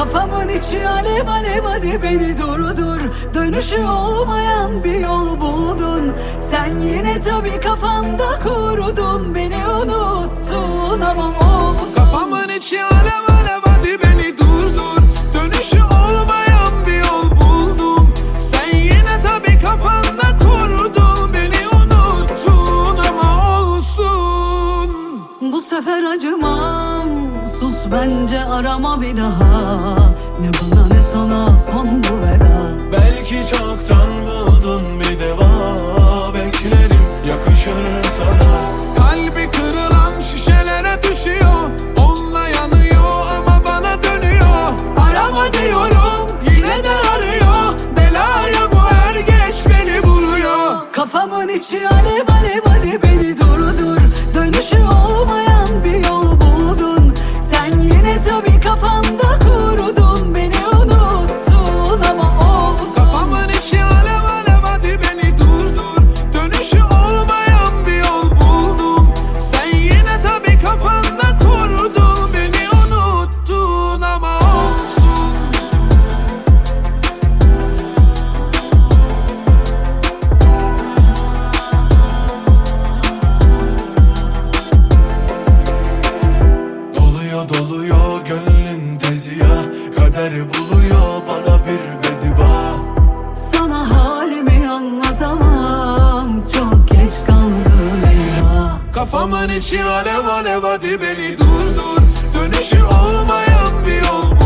Kafamın içi alev alev hadi beni durdur. Dönüşü olmayan bir yol buldun. Sen yine tabi kafamda kurudun. Beni unuttun ama olsun. Kafamın içi alev alev hadi beni durdur. Dönüşü olmayan bir yol buldum. Sen yine tabi kafanda kurdun Beni unuttun ama olsun. Bu sefer acımam Sus bence arama bir daha. Ne bana ne sana son yine tabi Doluyor gönlün tezi ya Kader buluyor bana bir bedba Sana halimi anlatamam Çok geç kaldın eyvah Kafamın içi alev alev hadi beni durdur. Dönüşü olmayan bir yol